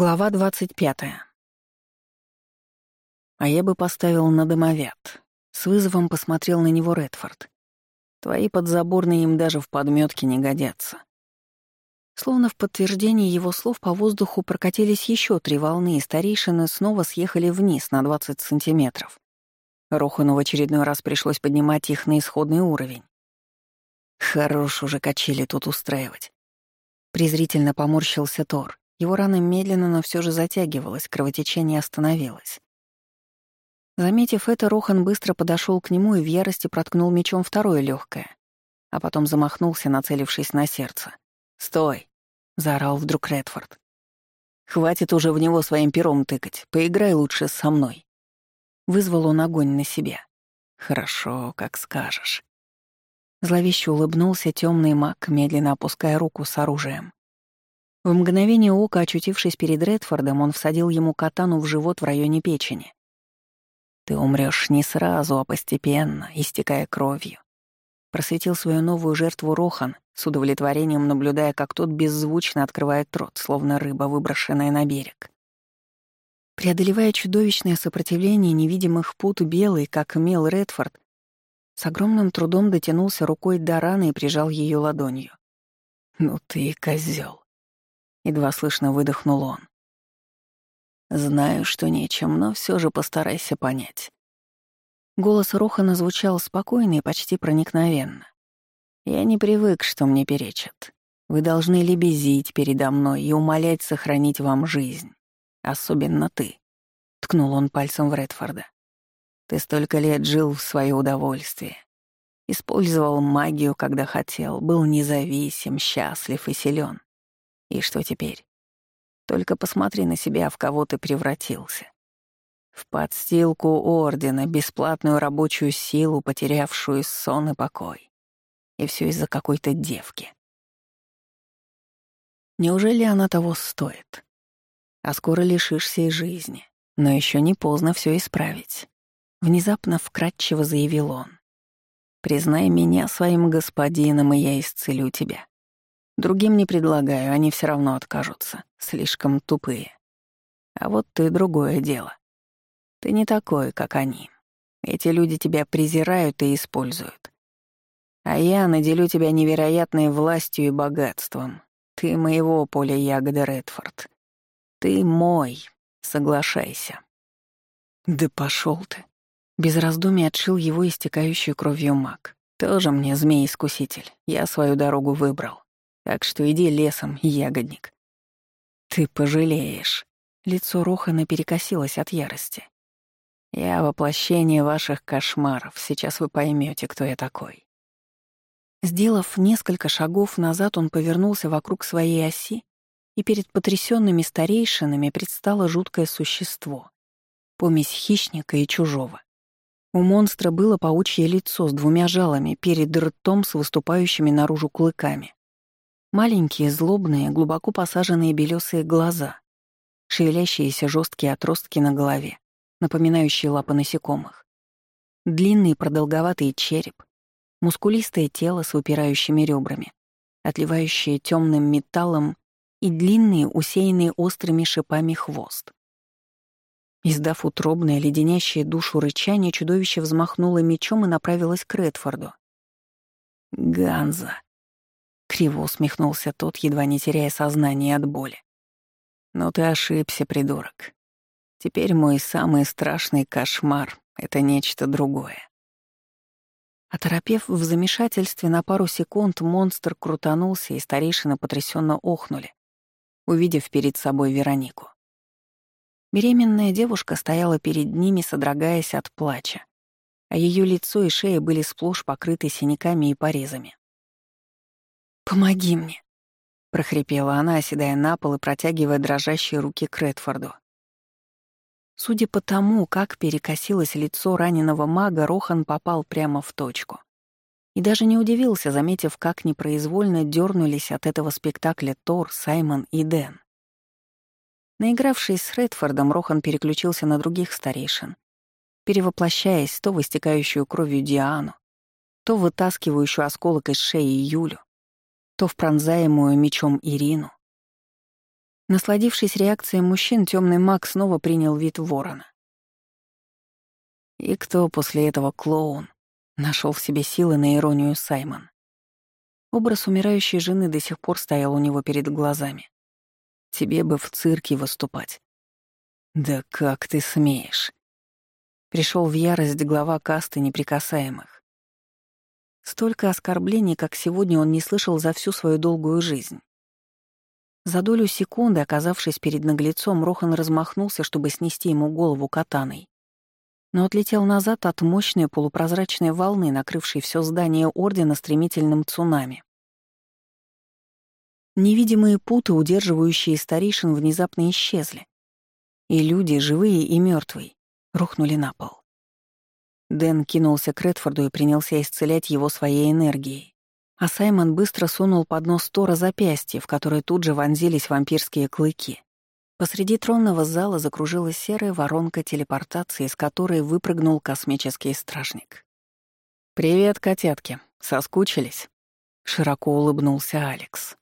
Глава двадцать пятая. А я бы поставил на домовят. С вызовом посмотрел на него Редфорд. Твои подзаборные им даже в подметке не годятся. Словно в подтверждение его слов по воздуху прокатились еще три волны, и старейшины снова съехали вниз на 20 сантиметров. Рохану в очередной раз пришлось поднимать их на исходный уровень. Хорош уже качели тут устраивать. Презрительно поморщился Тор. Его рана медленно, но все же затягивалась, кровотечение остановилось. Заметив это, Рохан быстро подошел к нему и в ярости проткнул мечом второе легкое, а потом замахнулся, нацелившись на сердце. «Стой!» — заорал вдруг Редфорд. «Хватит уже в него своим пером тыкать, поиграй лучше со мной». Вызвал он огонь на себя. «Хорошо, как скажешь». Зловеще улыбнулся темный маг, медленно опуская руку с оружием. В мгновение ока, очутившись перед Редфордом, он всадил ему катану в живот в районе печени. «Ты умрешь не сразу, а постепенно, истекая кровью». Просветил свою новую жертву Рохан, с удовлетворением наблюдая, как тот беззвучно открывает рот, словно рыба, выброшенная на берег. Преодолевая чудовищное сопротивление невидимых пут, белый, как мел Редфорд, с огромным трудом дотянулся рукой до раны и прижал ее ладонью. «Ну ты козел, Едва слышно выдохнул он. «Знаю, что нечем, но все же постарайся понять». Голос Рохана звучал спокойно и почти проникновенно. «Я не привык, что мне перечат. Вы должны лебезить передо мной и умолять сохранить вам жизнь. Особенно ты», — ткнул он пальцем в Редфорда. «Ты столько лет жил в свое удовольствие. Использовал магию, когда хотел, был независим, счастлив и силен. И что теперь? Только посмотри на себя, в кого ты превратился. В подстилку Ордена, бесплатную рабочую силу, потерявшую сон и покой. И все из-за какой-то девки. Неужели она того стоит? А скоро лишишься и жизни. Но еще не поздно все исправить. Внезапно вкратчиво заявил он. «Признай меня своим господином, и я исцелю тебя. Другим не предлагаю, они все равно откажутся. Слишком тупые. А вот ты другое дело. Ты не такой, как они. Эти люди тебя презирают и используют. А я наделю тебя невероятной властью и богатством. Ты моего поля ягоды, Редфорд. Ты мой. Соглашайся. Да пошел ты. Без раздумий отшил его истекающую кровью маг. Тоже мне змей-искуситель. Я свою дорогу выбрал. Так что иди лесом, ягодник. Ты пожалеешь. Лицо Рохана перекосилось от ярости. Я воплощение ваших кошмаров. Сейчас вы поймете, кто я такой. Сделав несколько шагов назад, он повернулся вокруг своей оси, и перед потрясенными старейшинами предстало жуткое существо — помесь хищника и чужого. У монстра было паучье лицо с двумя жалами перед ртом с выступающими наружу клыками. Маленькие, злобные, глубоко посаженные белесые глаза, шевелящиеся жесткие отростки на голове, напоминающие лапы насекомых, длинный продолговатый череп, мускулистое тело с выпирающими ребрами, отливающее темным металлом и длинный, усеянный острыми шипами хвост. Издав утробное, леденящее душу рычание, чудовище взмахнуло мечом и направилось к Редфорду. «Ганза», Криво усмехнулся тот, едва не теряя сознание от боли. «Но ты ошибся, придурок. Теперь мой самый страшный кошмар — это нечто другое». Оторопев в замешательстве на пару секунд, монстр крутанулся, и старейшины потрясенно охнули, увидев перед собой Веронику. Беременная девушка стояла перед ними, содрогаясь от плача, а ее лицо и шея были сплошь покрыты синяками и порезами. «Помоги мне!» — прохрипела она, оседая на пол и протягивая дрожащие руки к Редфорду. Судя по тому, как перекосилось лицо раненого мага, Рохан попал прямо в точку. И даже не удивился, заметив, как непроизвольно дернулись от этого спектакля Тор, Саймон и Дэн. Наигравшись с Редфордом, Рохан переключился на других старейшин, перевоплощаясь то в истекающую кровью Диану, то вытаскивающую осколок из шеи Юлю, то в пронзаемую мечом Ирину. Насладившись реакцией мужчин, темный маг снова принял вид ворона. И кто после этого клоун? Нашел в себе силы на иронию Саймон. Образ умирающей жены до сих пор стоял у него перед глазами. Тебе бы в цирке выступать. Да как ты смеешь? Пришел в ярость глава касты неприкасаемых. Столько оскорблений, как сегодня, он не слышал за всю свою долгую жизнь. За долю секунды, оказавшись перед наглецом, Рохан размахнулся, чтобы снести ему голову катаной. Но отлетел назад от мощной полупрозрачной волны, накрывшей все здание Ордена стремительным цунами. Невидимые путы, удерживающие старейшин, внезапно исчезли. И люди, живые и мертвые, рухнули на пол. Дэн кинулся к Редфорду и принялся исцелять его своей энергией. А Саймон быстро сунул под нос Тора запястье, в которое тут же вонзились вампирские клыки. Посреди тронного зала закружилась серая воронка телепортации, из которой выпрыгнул космический стражник. «Привет, котятки. Соскучились?» — широко улыбнулся Алекс.